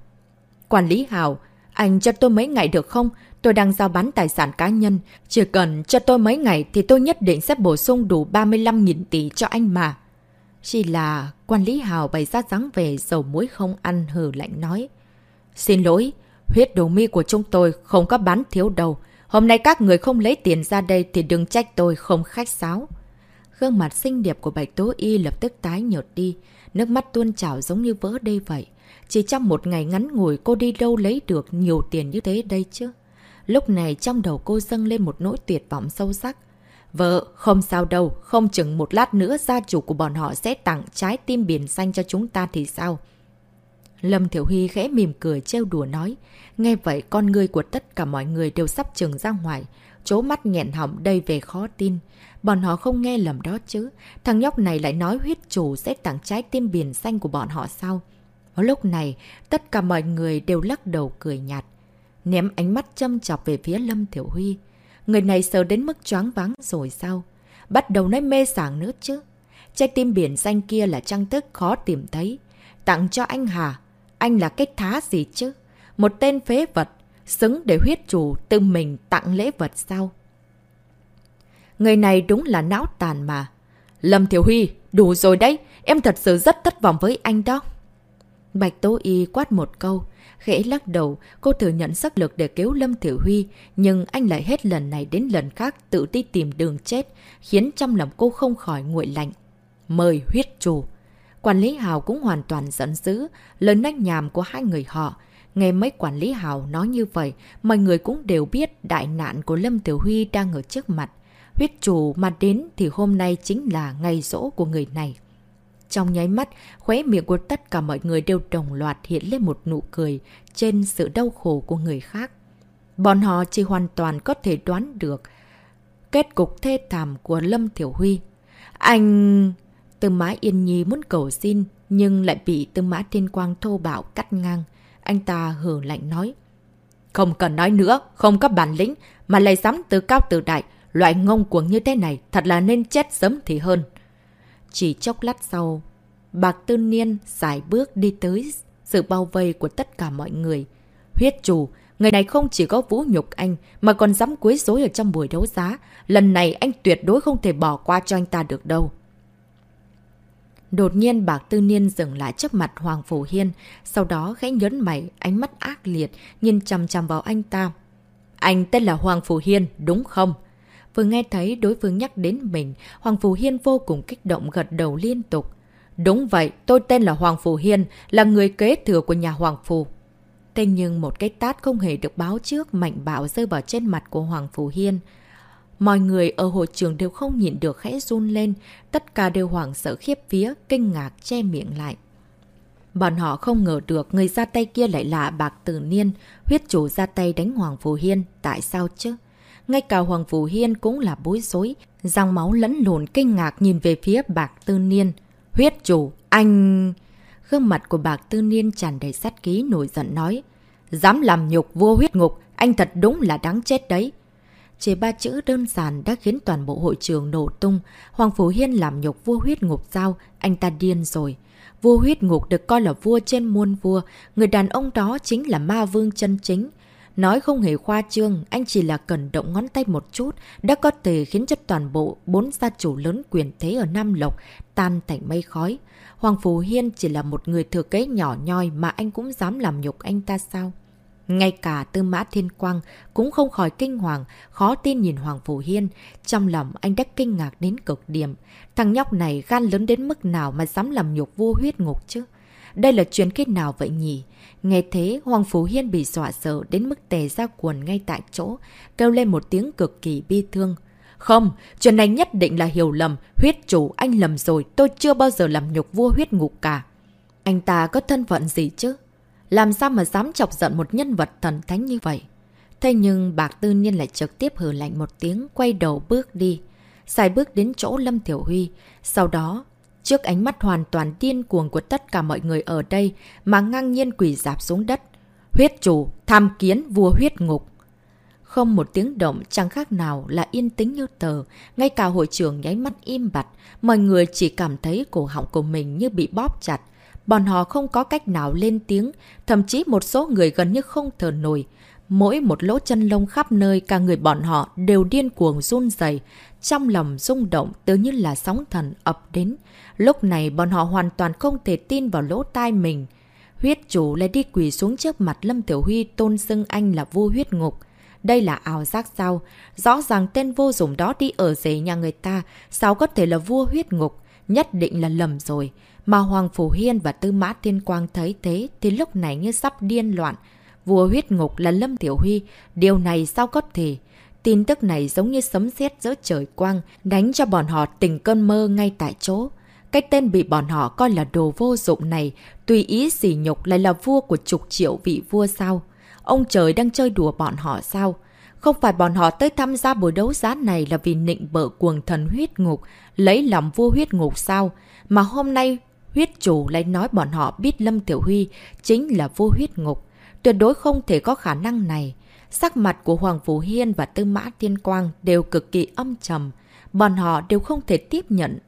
Quản lý Hào, anh cho tôi mấy ngày được không? Tôi đang giao bán tài sản cá nhân. Chỉ cần cho tôi mấy ngày thì tôi nhất định sẽ bổ sung đủ 35.000 tỷ cho anh mà. Chỉ là quản lý hào bày ra dáng về dầu muối không ăn hừ lạnh nói. Xin lỗi, huyết đồ mi của chúng tôi không có bán thiếu đâu. Hôm nay các người không lấy tiền ra đây thì đừng trách tôi không khách sáo. Gương mặt xinh đẹp của Bạch Tố Y lập tức tái nhợt đi, nước mắt tuôn trào giống như vỡ đây vậy. Chỉ trong một ngày ngắn ngủi cô đi đâu lấy được nhiều tiền như thế đây chứ? Lúc này trong đầu cô dâng lên một nỗi tuyệt vọng sâu sắc. Vợ, không sao đâu, không chừng một lát nữa gia chủ của bọn họ sẽ tặng trái tim biển xanh cho chúng ta thì sao? Lâm Thiểu Huy khẽ mỉm cười trêu đùa nói. Nghe vậy con người của tất cả mọi người đều sắp trừng ra ngoài. Chố mắt nghẹn họng đầy về khó tin. Bọn họ không nghe lầm đó chứ. Thằng nhóc này lại nói huyết chủ sẽ tặng trái tim biển xanh của bọn họ sao? Lúc này, tất cả mọi người đều lắc đầu cười nhạt. Ném ánh mắt châm chọc về phía Lâm Thiểu Huy. Người này sợ đến mức choáng váng rồi sao? Bắt đầu nói mê sảng nữa chứ. Trái tim biển xanh kia là trang thức khó tìm thấy. Tặng cho anh Hà. Anh là cái thá gì chứ? Một tên phế vật. Xứng để huyết chủ tự mình tặng lễ vật sao? Người này đúng là não tàn mà. Lâm Thiểu Huy, đủ rồi đấy. Em thật sự rất thất vọng với anh đó. Bạch Tố Y quát một câu. Khẽ lắc đầu, cô thừa nhận sức lực để cứu Lâm Thiểu Huy, nhưng anh lại hết lần này đến lần khác tự đi tìm đường chết, khiến trong lòng cô không khỏi nguội lạnh. Mời huyết chủ Quản lý Hào cũng hoàn toàn giận dữ, lời nách nhàm của hai người họ. Nghe mấy quản lý Hào nói như vậy, mọi người cũng đều biết đại nạn của Lâm Tiểu Huy đang ở trước mặt. Huyết chủ mà đến thì hôm nay chính là ngày rỗ của người này. Trong nháy mắt, khóe miệng của tất cả mọi người đều đồng loạt hiện lên một nụ cười trên sự đau khổ của người khác. Bọn họ chỉ hoàn toàn có thể đoán được kết cục thê thảm của Lâm Thiểu Huy. Anh... Tư mã Yên Nhi muốn cầu xin, nhưng lại bị tư mã thiên quang thô bạo cắt ngang. Anh ta hờ lạnh nói. Không cần nói nữa, không có bản lĩnh, mà lại dám từ cao từ đại. Loại ngông cuồng như thế này thật là nên chết sớm thì hơn. Chỉ chốc lát sau, Bạc Tư Niên xài bước đi tới sự bao vây của tất cả mọi người. Huyết chủ, người này không chỉ có vũ nhục anh mà còn dám quấy rối ở trong buổi đấu giá. Lần này anh tuyệt đối không thể bỏ qua cho anh ta được đâu. Đột nhiên Bạc Tư Niên dừng lại trước mặt Hoàng Phổ Hiên, sau đó khẽ nhấn mày, ánh mắt ác liệt, nhìn chằm chằm vào anh ta. Anh tên là Hoàng Phổ Hiên, đúng không? Vừa nghe thấy đối phương nhắc đến mình, Hoàng Phổ Hiên vô cùng kích động gật đầu liên tục. Đúng vậy, tôi tên là Hoàng Phổ Hiên, là người kế thừa của nhà Hoàng Phủ. Thế nhưng một cái tát không hề được báo trước mạnh bạo rơi vào trên mặt của Hoàng Phủ Hiên. Mọi người ở hội trường đều không nhịn được khẽ run lên, tất cả đều hoảng sợ khiếp vía, kinh ngạc che miệng lại. Bọn họ không ngờ được người ra tay kia lại là Bạc Tử Niên, huyết chủ ra tay đánh Hoàng Phù Hiên, tại sao chứ? Ngay cả Hoàng Phù Hiên cũng là bối rối, dòng máu lẫn lộn kinh ngạc nhìn về phía Bạc Tư Niên. Huyết chủ, anh... Gương mặt của Bạc Tư Niên tràn đầy sát ký nổi giận nói. Dám làm nhục vua huyết ngục, anh thật đúng là đáng chết đấy. Chỉ ba chữ đơn giản đã khiến toàn bộ hội trường nổ tung. Hoàng Phú Hiên làm nhục vua huyết ngục sao? Anh ta điên rồi. Vua huyết ngục được coi là vua trên muôn vua. Người đàn ông đó chính là ma vương chân chính. Nói không hề khoa trương, anh chỉ là cần động ngón tay một chút, đã có thể khiến cho toàn bộ bốn gia chủ lớn quyền thế ở Nam Lộc tan thành mây khói. Hoàng Phú Hiên chỉ là một người thừa kế nhỏ nhoi mà anh cũng dám làm nhục anh ta sao? Ngay cả tư mã thiên quang cũng không khỏi kinh hoàng, khó tin nhìn Hoàng Phủ Hiên. Trong lòng anh đã kinh ngạc đến cực điểm. Thằng nhóc này gan lớn đến mức nào mà dám làm nhục vua huyết ngục chứ? Đây là chuyện kết nào vậy nhỉ? Nghe thế, Hoàng Phú Hiên bị dọa sợ đến mức tè ra quần ngay tại chỗ, kêu lên một tiếng cực kỳ bi thương. Không, chuyện này nhất định là hiểu lầm, huyết chủ anh lầm rồi, tôi chưa bao giờ làm nhục vua huyết ngục cả. Anh ta có thân phận gì chứ? Làm sao mà dám chọc giận một nhân vật thần thánh như vậy? Thế nhưng bạc tư nhiên lại trực tiếp hử lạnh một tiếng, quay đầu bước đi. Xài bước đến chỗ Lâm Thiểu Huy. Sau đó, trước ánh mắt hoàn toàn điên cuồng của tất cả mọi người ở đây mà ngang nhiên quỷ dạp xuống đất. Huyết chủ, tham kiến vua huyết ngục. Không một tiếng động chẳng khác nào là yên tĩnh như tờ. Ngay cả hội trưởng nháy mắt im bặt. Mọi người chỉ cảm thấy cổ họng của mình như bị bóp chặt. Bọn họ không có cách nào lên tiếng, thậm chí một số người gần như không thở nổi. Mỗi một lỗ chân lông khắp nơi cả người bọn họ đều điên cuồng run dày, trong lòng rung động tự như là sóng thần ập đến. Lúc này bọn họ hoàn toàn không thể tin vào lỗ tai mình. Huyết chủ lại đi quỳ xuống trước mặt Lâm Tiểu Huy tôn xưng anh là vua huyết ngục. Đây là ảo giác sao? Rõ ràng tên vô dụng đó đi ở dưới nhà người ta, sao có thể là vua huyết ngục? Nhất định là lầm rồi. Mà Hoàng Phủ Hiên và Tư Mã thiên Quang thấy thế thì lúc này như sắp điên loạn. Vua huyết ngục là Lâm Tiểu Huy, điều này sao có thể? Tin tức này giống như sấm sét giữa trời quang, đánh cho bọn họ tỉnh cơn mơ ngay tại chỗ. Cái tên bị bọn họ coi là đồ vô dụng này, tùy ý xỉ nhục lại là vua của chục triệu vị vua sao? Ông trời đang chơi đùa bọn họ sao? Không phải bọn họ tới tham gia buổi đấu giá này là vì nịnh bợ cuồng thần huyết ngục, lấy lòng vua huyết ngục sao? Mà hôm nay huyết chủ lại nói bọn họ biết Lâm Tiểu Huy chính là Vô huyết ngục. Tuyệt đối không thể có khả năng này. Sắc mặt của Hoàng Vũ Hiên và Tư Mã Tiên Quang đều cực kỳ âm trầm. Bọn họ đều không thể tiếp nhận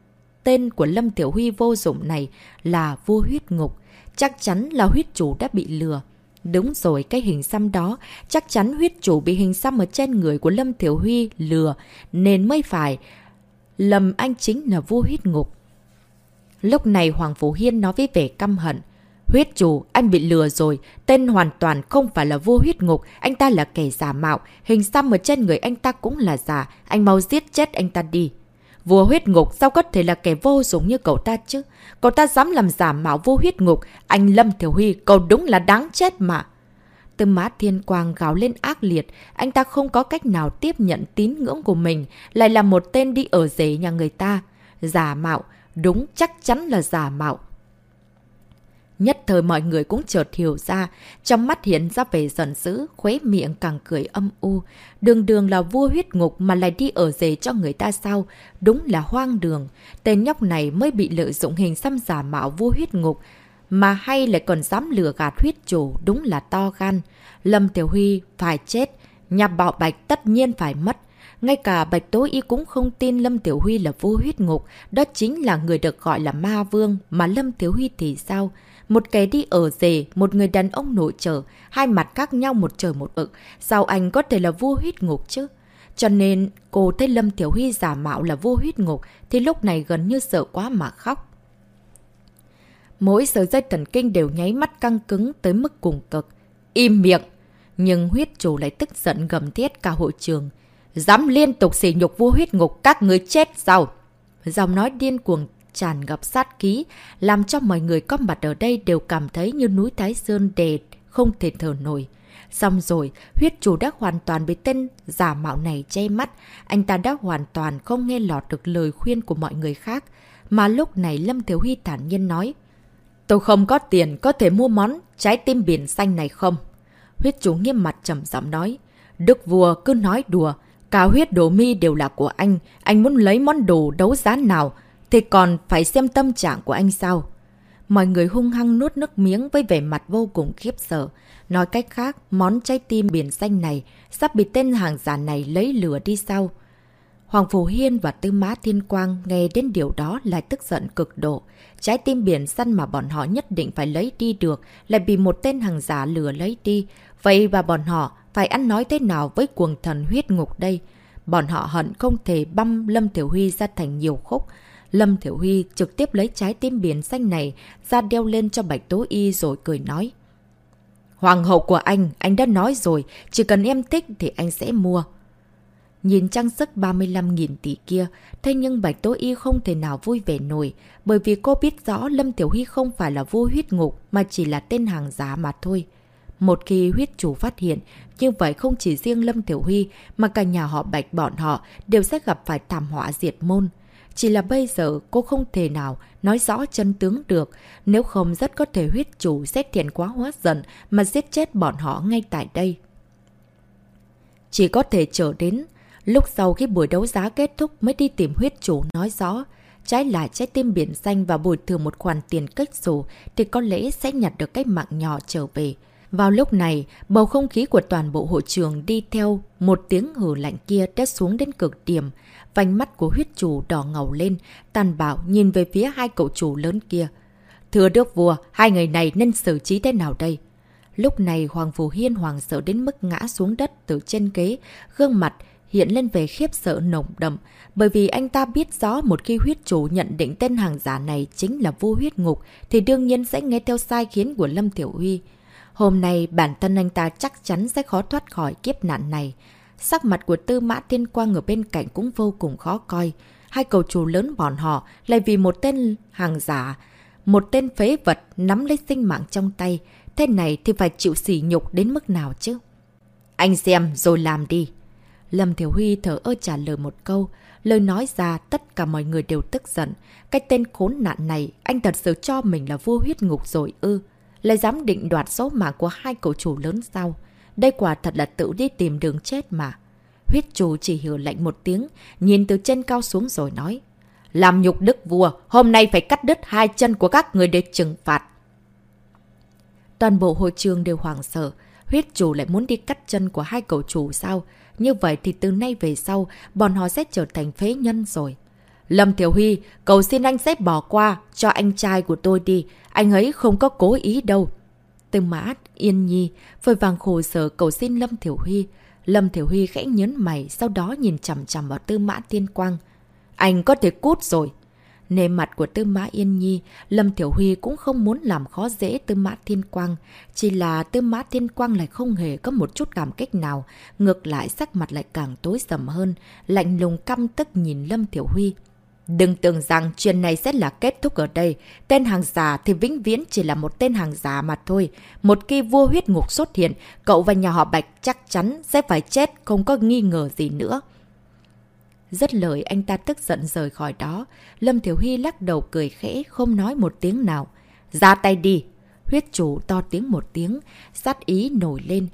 tên của Lâm Tiểu Huy vô dụng này là Vô huyết ngục. Chắc chắn là huyết chủ đã bị lừa. Đúng rồi, cái hình xăm đó, chắc chắn huyết chủ bị hình xăm ở trên người của Lâm Tiểu Huy lừa, nên mới phải. Lầm anh chính là vua huyết ngục. Lúc này Hoàng phú Hiên nói với vẻ căm hận. Huyết chủ, anh bị lừa rồi. Tên hoàn toàn không phải là vua huyết ngục. Anh ta là kẻ giả mạo. Hình xăm ở trên người anh ta cũng là giả. Anh mau giết chết anh ta đi. Vua huyết ngục sao có thể là kẻ vô dụng như cậu ta chứ? Cậu ta dám làm giả mạo vua huyết ngục. Anh Lâm Thiểu Huy, cậu đúng là đáng chết mà. Tư má thiên quang gào lên ác liệt. Anh ta không có cách nào tiếp nhận tín ngưỡng của mình. Lại là một tên đi ở rể nhà người ta. Giả mạo. Đúng chắc chắn là giả mạo. Nhất thời mọi người cũng chợt hiểu ra, trong mắt hiện ra vẻ giận dữ, khuế miệng càng cười âm u. Đường đường là vua huyết ngục mà lại đi ở rể cho người ta sao? Đúng là hoang đường. Tên nhóc này mới bị lợi dụng hình xăm giả mạo vua huyết ngục, mà hay lại còn dám lừa gạt huyết chủ, đúng là to gan. Lâm Tiểu Huy phải chết, nhà bạo bạch tất nhiên phải mất. Ngay cả Bạch Tố Y cũng không tin Lâm Tiểu Huy là vua huyết ngục, đó chính là người được gọi là ma vương, mà Lâm Tiểu Huy thì sao? Một kẻ đi ở rể, một người đàn ông nội trợ, hai mặt khác nhau một trời một vực. Sao anh có thể là vua huyết ngục chứ? Cho nên cô thấy Lâm Tiểu Huy giả mạo là vua huyết ngục thì lúc này gần như sợ quá mà khóc. Mỗi sợi dây thần kinh đều nháy mắt căng cứng tới mức cùng cực. Im miệng! Nhưng huyết chủ lại tức giận gầm thiết cả hội trường. Dám liên tục xỉ nhục vua huyết ngục các người chết sao? Giọng nói điên cuồng tràn ngập sát ký, làm cho mọi người có mặt ở đây đều cảm thấy như núi Thái Sơn đè không thể thở nổi. Xong rồi, huyết chủ đã hoàn toàn bị tên giả mạo này che mắt. Anh ta đã hoàn toàn không nghe lọt được lời khuyên của mọi người khác. Mà lúc này Lâm Thiếu Huy thản nhiên nói. Tôi không có tiền có thể mua món trái tim biển xanh này không? Huyết chủ nghiêm mặt trầm giọng nói. Đức vua cứ nói đùa. Cả huyết đồ mi đều là của anh. Anh muốn lấy món đồ đấu giá nào thì còn phải xem tâm trạng của anh sao. Mọi người hung hăng nuốt nước miếng với vẻ mặt vô cùng khiếp sợ. Nói cách khác, món trái tim biển xanh này sắp bị tên hàng giả này lấy lửa đi sau. Hoàng Phù Hiên và Tư Mã Thiên Quang nghe đến điều đó lại tức giận cực độ. Trái tim biển xanh mà bọn họ nhất định phải lấy đi được lại bị một tên hàng giả lừa lấy đi. Vậy và bọn họ phải ăn nói thế nào với cuồng thần huyết ngục đây? Bọn họ hận không thể băm Lâm Tiểu Huy ra thành nhiều khúc. Lâm Thiểu Huy trực tiếp lấy trái tim biển xanh này ra đeo lên cho Bạch Tố Y rồi cười nói. Hoàng hậu của anh, anh đã nói rồi, chỉ cần em thích thì anh sẽ mua. Nhìn trang sức 35.000 tỷ kia, thế nhưng Bạch Tố Y không thể nào vui vẻ nổi, bởi vì cô biết rõ Lâm Tiểu Huy không phải là vua huyết ngục mà chỉ là tên hàng giá mà thôi. Một khi huyết chủ phát hiện, như vậy không chỉ riêng Lâm Tiểu Huy mà cả nhà họ Bạch bọn họ đều sẽ gặp phải thảm họa diệt môn. Chỉ là bây giờ cô không thể nào nói rõ chân tướng được, nếu không rất có thể huyết chủ sẽ thiện quá hóa giận mà giết chết bọn họ ngay tại đây. Chỉ có thể chờ đến lúc sau khi buổi đấu giá kết thúc mới đi tìm huyết chủ nói rõ. Trái lại trái tim biển xanh và bồi thường một khoản tiền cách xù thì có lẽ sẽ nhặt được cái mạng nhỏ trở về. Vào lúc này, bầu không khí của toàn bộ hội trường đi theo một tiếng hử lạnh kia đã xuống đến cực điểm. Vành mắt của huyết chủ đỏ ngầu lên, tàn bạo nhìn về phía hai cậu chủ lớn kia. Thưa đức vua, hai người này nên xử trí thế nào đây? Lúc này Hoàng Phù Hiên hoàng sợ đến mức ngã xuống đất từ trên ghế, gương mặt hiện lên về khiếp sợ nồng đậm, bởi vì anh ta biết rõ một khi huyết chủ nhận định tên hàng giả này chính là vua huyết ngục, thì đương nhiên sẽ nghe theo sai khiến của Lâm Tiểu Huy. Hôm nay bản thân anh ta chắc chắn sẽ khó thoát khỏi kiếp nạn này. Sắc mặt của Tư Mã Tiên Quang ở bên cạnh cũng vô cùng khó coi. Hai cầu chủ lớn bọn họ lại vì một tên hàng giả, một tên phế vật nắm lấy sinh mạng trong tay. Thế này thì phải chịu sỉ nhục đến mức nào chứ? Anh xem rồi làm đi. Lâm Thiểu Huy thở ơ trả lời một câu. Lời nói ra tất cả mọi người đều tức giận. Cái tên khốn nạn này, anh thật sự cho mình là vua huyết ngục rồi ư. Lại dám định đoạt số mạng của hai cậu chủ lớn sao? Đây quả thật là tự đi tìm đường chết mà. Huyết chủ chỉ hiểu lạnh một tiếng, nhìn từ trên cao xuống rồi nói. Làm nhục đức vua, hôm nay phải cắt đứt hai chân của các người để trừng phạt. Toàn bộ hội trường đều hoảng sợ. Huyết chủ lại muốn đi cắt chân của hai cậu chủ sao? Như vậy thì từ nay về sau, bọn họ sẽ trở thành phế nhân rồi. Lâm Thiểu Huy, cầu xin anh sẽ bỏ qua cho anh trai của tôi đi. Anh ấy không có cố ý đâu. Tư mã Yên Nhi vội vàng khổ sở cầu xin Lâm Thiểu Huy. Lâm Thiểu Huy khẽ nhớn mày, sau đó nhìn chằm chằm vào Tư Mã Tiên Quang. Anh có thể cút rồi. Nề mặt của Tư Mã Yên Nhi, Lâm Thiểu Huy cũng không muốn làm khó dễ Tư Mã Thiên Quang. Chỉ là Tư Mã Thiên Quang lại không hề có một chút cảm kích nào. Ngược lại sắc mặt lại càng tối sầm hơn, lạnh lùng căm tức nhìn Lâm Thiểu Huy. Đừng tưởng rằng chuyện này sẽ là kết thúc ở đây. Tên hàng giả thì vĩnh viễn chỉ là một tên hàng giả mà thôi. Một khi vua huyết ngục xuất hiện, cậu và nhà họ Bạch chắc chắn sẽ phải chết, không có nghi ngờ gì nữa. Rất lời anh ta tức giận rời khỏi đó. Lâm Thiểu Hy lắc đầu cười khẽ, không nói một tiếng nào. Ra tay đi! Huyết chủ to tiếng một tiếng, sát ý nổi lên.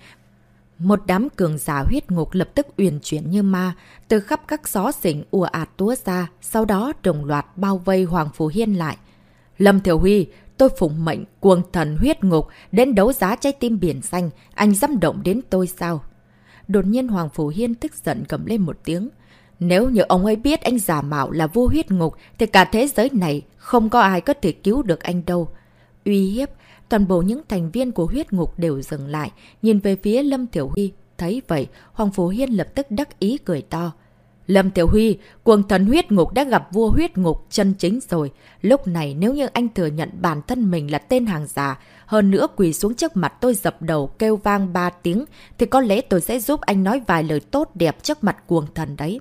Một đám cường giả huyết ngục lập tức uyển chuyển như ma, từ khắp các gió xỉnh ùa ạt túa ra, sau đó đồng loạt bao vây Hoàng Phú Hiên lại. Lâm Thiểu Huy, tôi phụng mệnh cuồng thần huyết ngục đến đấu giá trái tim biển xanh, anh dám động đến tôi sao? Đột nhiên Hoàng Phú Hiên tức giận cầm lên một tiếng. Nếu như ông ấy biết anh giả mạo là vua huyết ngục, thì cả thế giới này không có ai có thể cứu được anh đâu. Uy hiếp, toàn bộ những thành viên của huyết ngục đều dừng lại, nhìn về phía Lâm Tiểu Huy. Thấy vậy, Hoàng Phú Hiên lập tức đắc ý cười to. Lâm Tiểu Huy, cuồng thần huyết ngục đã gặp vua huyết ngục chân chính rồi. Lúc này nếu như anh thừa nhận bản thân mình là tên hàng giả, hơn nữa quỳ xuống trước mặt tôi dập đầu kêu vang ba tiếng, thì có lẽ tôi sẽ giúp anh nói vài lời tốt đẹp trước mặt cuồng thần đấy.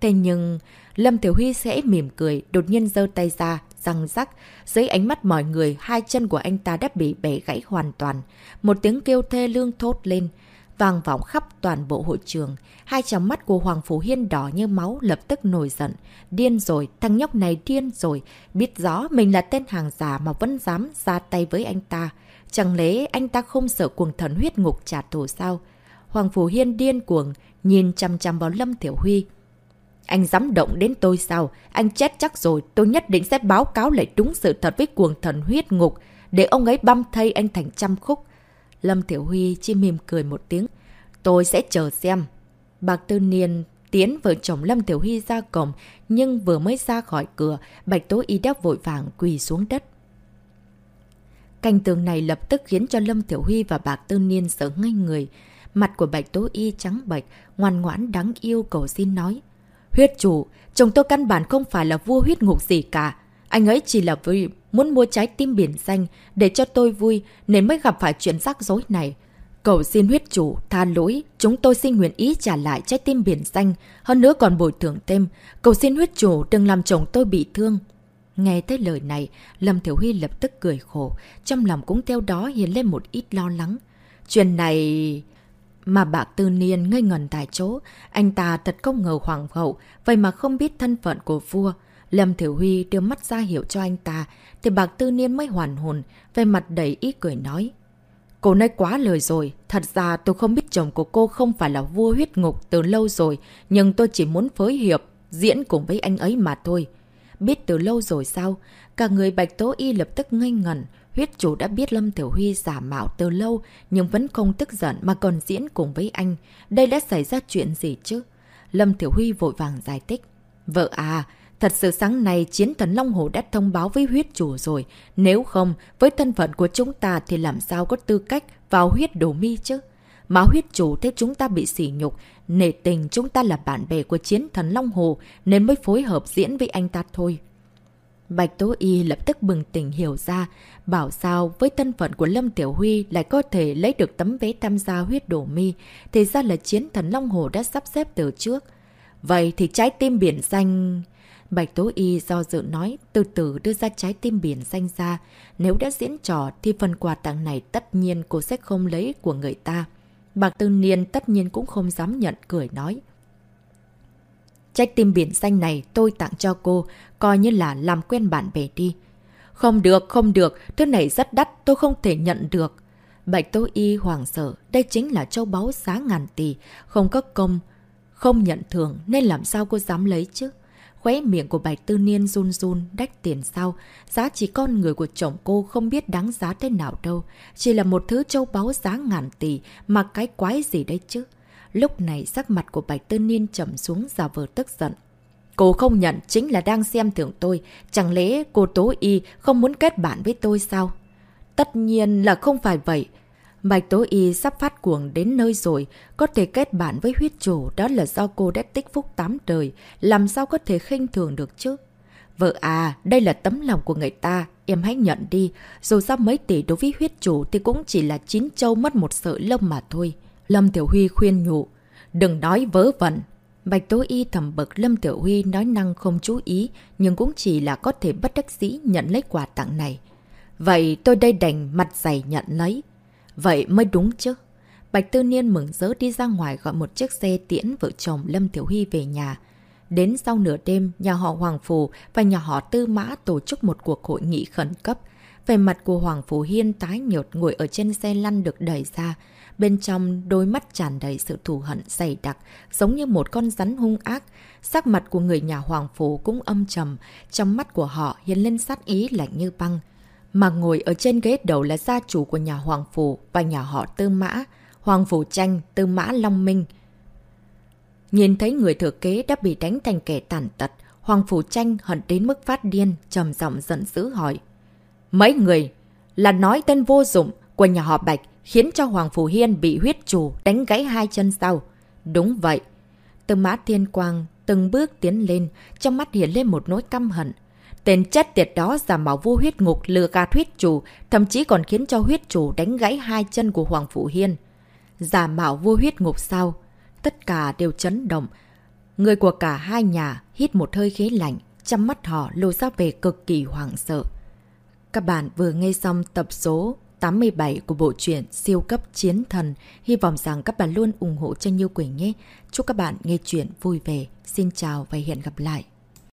Thế nhưng, Lâm Tiểu Huy sẽ mỉm cười, đột nhiên giơ tay ra, răng rắc. Dưới ánh mắt mọi người, hai chân của anh ta đã bị bẻ gãy hoàn toàn. Một tiếng kêu thê lương thốt lên, vang vọng khắp toàn bộ hội trường. Hai tròng mắt của Hoàng Phú Hiên đỏ như máu lập tức nổi giận. Điên rồi, thằng nhóc này điên rồi. Biết rõ mình là tên hàng giả mà vẫn dám ra tay với anh ta. Chẳng lẽ anh ta không sợ cuồng thần huyết ngục trả thù sao? Hoàng Phú Hiên điên cuồng, nhìn chăm chăm vào Lâm Tiểu Huy. Anh dám động đến tôi sao? Anh chết chắc rồi, tôi nhất định sẽ báo cáo lại đúng sự thật với cuồng thần huyết ngục, để ông ấy băm thây anh thành trăm khúc. Lâm Tiểu Huy chỉ mỉm cười một tiếng. Tôi sẽ chờ xem. Bạc Tư Niên tiến vợ chồng Lâm Tiểu Huy ra cổng, nhưng vừa mới ra khỏi cửa, Bạch Tố Y đáp vội vàng quỳ xuống đất. Cảnh tường này lập tức khiến cho Lâm Tiểu Huy và Bạc Tư Niên sợ ngay người. Mặt của Bạch Tố Y trắng bệch, ngoan ngoãn đáng yêu cầu xin nói. Huyết chủ, chồng tôi căn bản không phải là vua huyết ngục gì cả. Anh ấy chỉ là vì muốn mua trái tim biển xanh để cho tôi vui nên mới gặp phải chuyện rắc rối này. Cầu xin huyết chủ, tha lỗi, chúng tôi xin nguyện ý trả lại trái tim biển xanh, hơn nữa còn bồi thường thêm. Cầu xin huyết chủ đừng làm chồng tôi bị thương. Nghe tới lời này, Lâm Thiểu Huy lập tức cười khổ, trong lòng cũng theo đó hiện lên một ít lo lắng. Chuyện này... Mà bạc tư niên ngây ngần tại chỗ, anh ta thật không ngờ hoàng hậu, vậy mà không biết thân phận của vua. Lâm Thiểu Huy đưa mắt ra hiểu cho anh ta, thì bạc tư niên mới hoàn hồn, về mặt đầy ý cười nói. Cô nói quá lời rồi, thật ra tôi không biết chồng của cô không phải là vua huyết ngục từ lâu rồi, nhưng tôi chỉ muốn phối hiệp, diễn cùng với anh ấy mà thôi. Biết từ lâu rồi sao? Cả người Bạch Tố Y lập tức ngây ngẩn, Huyết chủ đã biết Lâm Tiểu Huy giả mạo từ lâu nhưng vẫn không tức giận mà còn diễn cùng với anh. Đây đã xảy ra chuyện gì chứ? Lâm Tiểu Huy vội vàng giải thích. Vợ à, thật sự sáng nay chiến thần Long Hồ đã thông báo với huyết chủ rồi. Nếu không, với thân phận của chúng ta thì làm sao có tư cách vào huyết Đồ mi chứ. Mà huyết chủ thấy chúng ta bị sỉ nhục, nể tình chúng ta là bạn bè của chiến thần Long Hồ nên mới phối hợp diễn với anh ta thôi. Bạch Tố Y lập tức bừng tỉnh hiểu ra, bảo sao với thân phận của Lâm Tiểu Huy lại có thể lấy được tấm vé tham gia huyết đổ mi, thì ra là chiến thần Long Hồ đã sắp xếp từ trước. Vậy thì trái tim biển xanh... Bạch Tố Y do dự nói, từ từ đưa ra trái tim biển xanh ra. Nếu đã diễn trò thì phần quà tặng này tất nhiên cô sẽ không lấy của người ta. Bạc Tư Niên tất nhiên cũng không dám nhận, cười nói. Trái tim biển xanh này tôi tặng cho cô, coi như là làm quen bạn bè đi. Không được, không được, thứ này rất đắt, tôi không thể nhận được. Bạch Tô Y hoàng sợ, đây chính là châu báu giá ngàn tỷ, không có công, không nhận thưởng nên làm sao cô dám lấy chứ? Khóe miệng của Bạch Tư Niên run run, đách tiền sau. Giá trị con người của chồng cô không biết đáng giá thế nào đâu. Chỉ là một thứ châu báu giá ngàn tỷ, mà cái quái gì đấy chứ? Lúc này sắc mặt của Bạch Tư Niên trầm xuống giả vờ tức giận. Cô không nhận chính là đang xem thường tôi. Chẳng lẽ cô Tố Y không muốn kết bạn với tôi sao? Tất nhiên là không phải vậy. Bạch Tố Y sắp phát cuồng đến nơi rồi, có thể kết bạn với huyết chủ, đó là do cô đã tích phúc tám đời, làm sao có thể khinh thường được chứ? Vợ à, đây là tấm lòng của người ta, em hãy nhận đi, dù sao mấy tỷ đối với huyết chủ thì cũng chỉ là chín châu mất một sợi lông mà thôi. Lâm Tiểu Huy khuyên nhủ, đừng nói vớ vẩn. Bạch Tố Y thầm bực Lâm Tiểu Huy nói năng không chú ý, nhưng cũng chỉ là có thể bất đắc dĩ nhận lấy quà tặng này. Vậy tôi đây đành mặt dày nhận lấy. Vậy mới đúng chứ. Bạch Tư Niên mừng rỡ đi ra ngoài gọi một chiếc xe tiễn vợ chồng Lâm Tiểu Huy về nhà. Đến sau nửa đêm, nhà họ Hoàng Phù và nhà họ Tư Mã tổ chức một cuộc hội nghị khẩn cấp. Về mặt của Hoàng Phù Hiên tái nhột ngồi ở trên xe lăn được đẩy ra. Bên trong đôi mắt tràn đầy sự thù hận dày đặc, giống như một con rắn hung ác. Sắc mặt của người nhà Hoàng phủ cũng âm trầm, trong mắt của họ hiện lên sát ý lạnh như băng. Mà ngồi ở trên ghế đầu là gia chủ của nhà Hoàng Phủ và nhà họ Tư Mã, Hoàng Phủ Tranh, Tư Mã Long Minh. Nhìn thấy người thừa kế đã bị đánh thành kẻ tàn tật, Hoàng Phủ Tranh hận đến mức phát điên, trầm giọng giận dữ hỏi. Mấy người là nói tên vô dụng của nhà họ Bạch khiến cho Hoàng Phủ Hiên bị huyết chủ đánh gãy hai chân sau. Đúng vậy. từ Mã Thiên Quang từng bước tiến lên, trong mắt hiện lên một nỗi căm hận. Tên chết tiệt đó giả mạo vua huyết ngục lừa gạt huyết chủ, thậm chí còn khiến cho huyết chủ đánh gãy hai chân của Hoàng phủ Hiên. Giả mạo vua huyết ngục sao? Tất cả đều chấn động. Người của cả hai nhà hít một hơi khí lạnh, trong mắt họ lô ra về cực kỳ hoảng sợ. Các bạn vừa nghe xong tập số 87 của bộ truyện Siêu cấp chiến thần. Hy vọng rằng các bạn luôn ủng hộ cho Như Quỳnh nhé. Chúc các bạn nghe chuyện vui vẻ. Xin chào và hẹn gặp lại.